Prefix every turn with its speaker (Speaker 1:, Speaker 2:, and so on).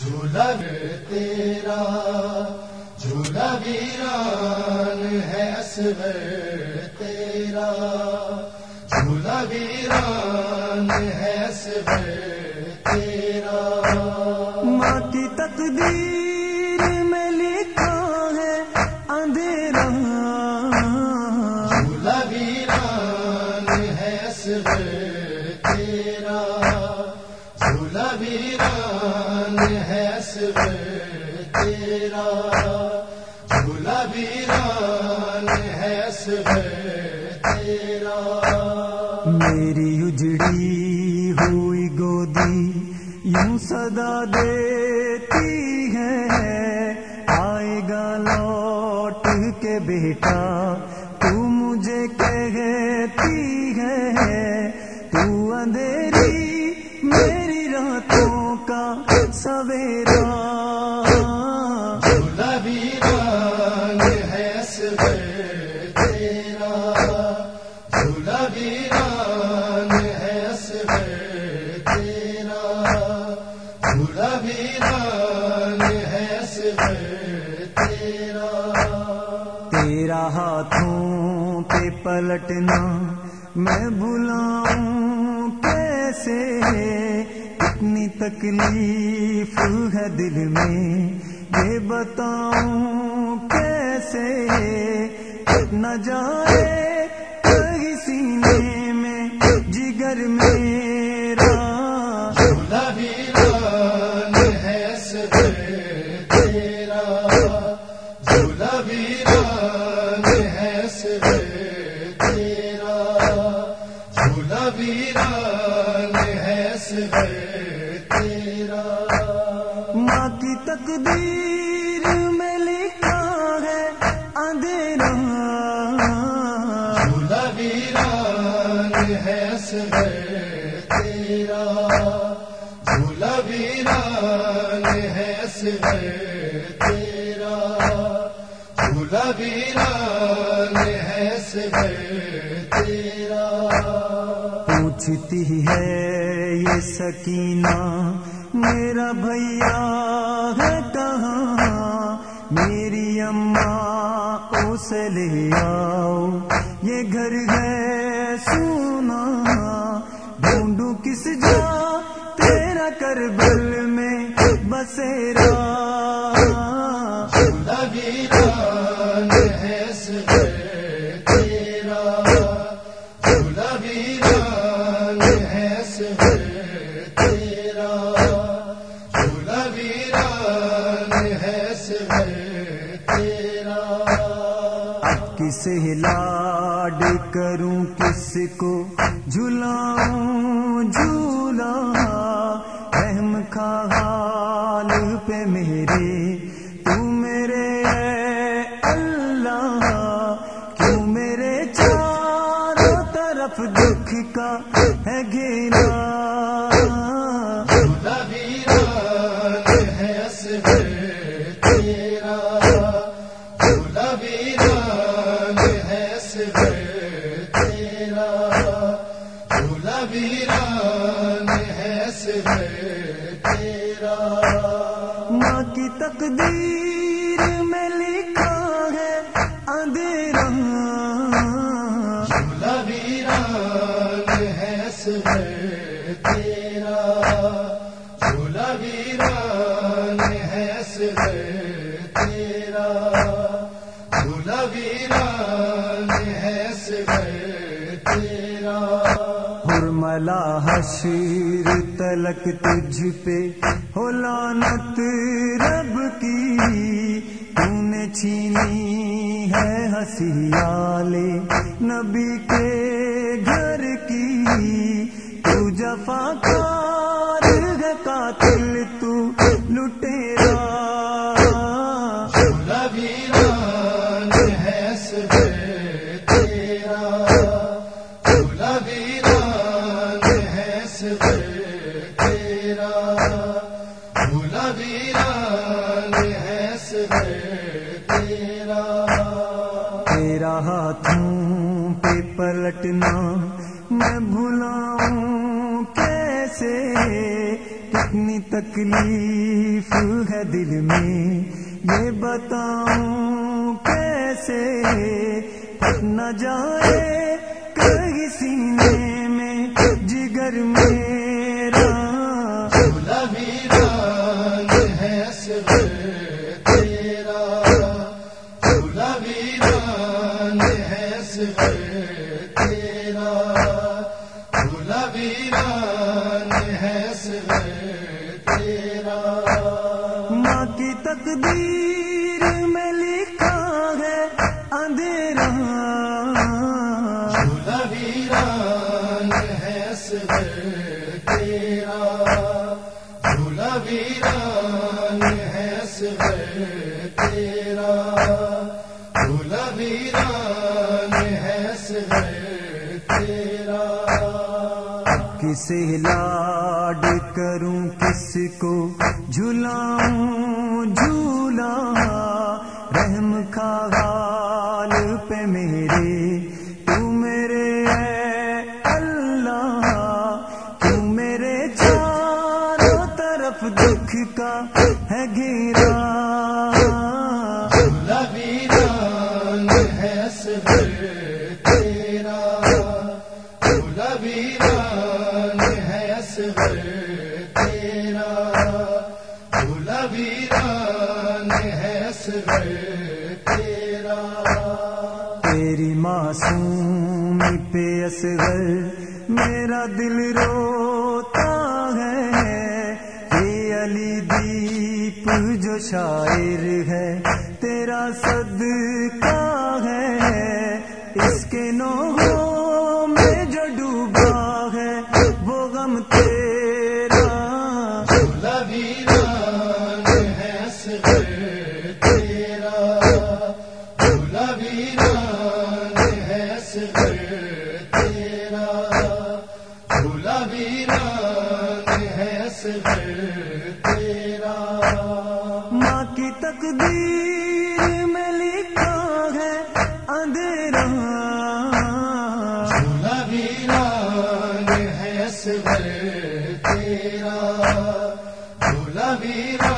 Speaker 1: جھولا تیرا جھولا ویران ہے اصغر تیرا جھولا ویران ہے اصغر تیرا۔
Speaker 2: ماں کی تقدیر میں لکھا ہے اندھیرا۔
Speaker 1: جھولا ویران ہے اصغر تیرا۔ ویران ہے اصغر تیرا جھولا ویران ہے اصغر تیرا
Speaker 2: میری اجڑی ہوئی گودی یوں صدا دیتی ہے آئے گا لوٹ کے بیٹا تو مجھے کہتی ہے تو اندھیری سویرا۔
Speaker 1: ہے تیرا۔ ہے تیرا۔ ہے تیرا۔
Speaker 2: تیرا ہاتھوں پہ پلٹنا میں بلاؤں کیسے اتنی تکلیف ہے دل میں، یہ بتاؤں کیسے؟ نہ جائے کہیں سینے میں، جگر میرا۔
Speaker 1: جھولا ویران ہے
Speaker 2: تقدیر میں لکھا ہے اندھیرا۔
Speaker 1: ویران ہے اصغر تیرا۔ جھولا ویران ہے اصغر تیرا۔ جھولا ویران ہے اصغر تیرا۔
Speaker 2: پوچھتی ہے یہ سکینہ میرا بھیا ہے کہاں؟ میری اماں اسے لے آؤ۔ یہ گھر ہے سونا۔ ڈھونڈوں کس جا تیرا کربل میں بسیرا
Speaker 1: جھولا ہے تیرا
Speaker 2: اب کسے لاڈ کروں کس کو جھلاؤں، جھولا، رحم کا حال پہ میرے، تو میرے اللہ، کیوں میرے چاروں طرف دکھ کا ہے گھیرا
Speaker 1: ویران ہے اصغر تیرا۔ جھولا ویران ہے اصغر تیرا۔
Speaker 2: ماں کی تقدیر میں لکھا ہے اندھیرا۔
Speaker 1: جھولا ویران ہے اصغر تیرا۔ جھولا ویران ہے اصغر تیرا۔
Speaker 2: حرملا حشیر تلک تجھ پہ، ہو لعنت رب کی۔ تو نے چھینی ہے ہسیالے نبی کے گھر کی۔ تو جفا کار ہے قاتل، تو لٹیرا پلٹنا میں بھلاؤں کیسے؟ کتنی تکلیف ہے دل میں؟ یہ بتاؤں کیسے؟ نہ جائے کہیں سینے میں جگر میرا۔
Speaker 1: جھولا ویران ہے
Speaker 2: ماں کی تقدیر میں لکھا ہے اندھیرا۔
Speaker 1: ویران ہے تیرا۔ ویران ہے تیرا۔ ویران ہے تیرا۔
Speaker 2: کسے لاڈ کروں کس کو جھلاؤں، جھولا رحم کھا غال پہ میرے، تو میرے اللہ، تو میرے چاروں طرف دکھ کا ہے گھیرا۔
Speaker 1: ویران ہے صبر تیرا جھولا ویران ہے تیرا جھولا ویران ہے صبر تیرا
Speaker 2: تیری معصوم پہ اصغر میرا دل روتا ہے۔ یہ علی دیپ، جو شاعر ہے، تیرا صدقہ ہے۔ اس کے نو
Speaker 1: تیرا جھولا ویران ہے صبر تیرا۔
Speaker 2: ماں کی تقدیر میں لکھا ہے اندھیرا۔
Speaker 1: جھولا ویران ہے صبر تیرا۔ جھولا ویران